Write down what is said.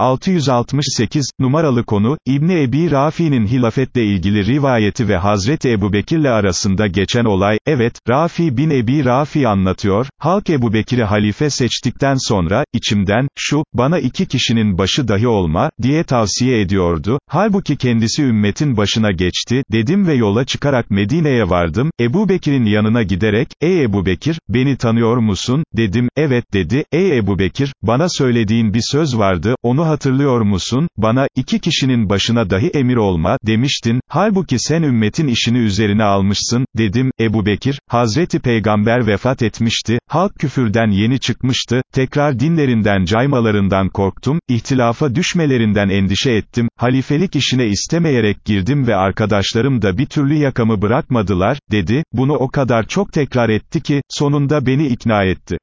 668, numaralı konu, İbni Ebi Rafi'nin hilafetle ilgili rivayeti ve Hazreti Ebubekir'le arasında geçen olay, evet, Rafi bin Ebi Rafi anlatıyor, halk Ebubekir'i halife seçtikten sonra, içimden, şu, bana iki kişinin başı dahi olma, diye tavsiye ediyordu, halbuki kendisi ümmetin başına geçti, dedim ve yola çıkarak Medine'ye vardım, Ebu Bekir'in yanına giderek, ey Ebu Bekir, beni tanıyor musun, dedim, evet dedi, ey Ebu Bekir, bana söylediğin bir söz vardı, onu hatırlıyor musun, bana, iki kişinin başına dahi emir olma, demiştin, halbuki sen ümmetin işini üzerine almışsın, dedim, Ebu Bekir, Hazreti Peygamber vefat etmişti, halk küfürden yeni çıkmıştı, tekrar dinlerinden caymalarından korktum, ihtilafa düşmelerinden endişe ettim, halifelik işine istemeyerek girdim ve arkadaşlarım da bir türlü yakamı bırakmadılar, dedi, bunu o kadar çok tekrar etti ki, sonunda beni ikna etti.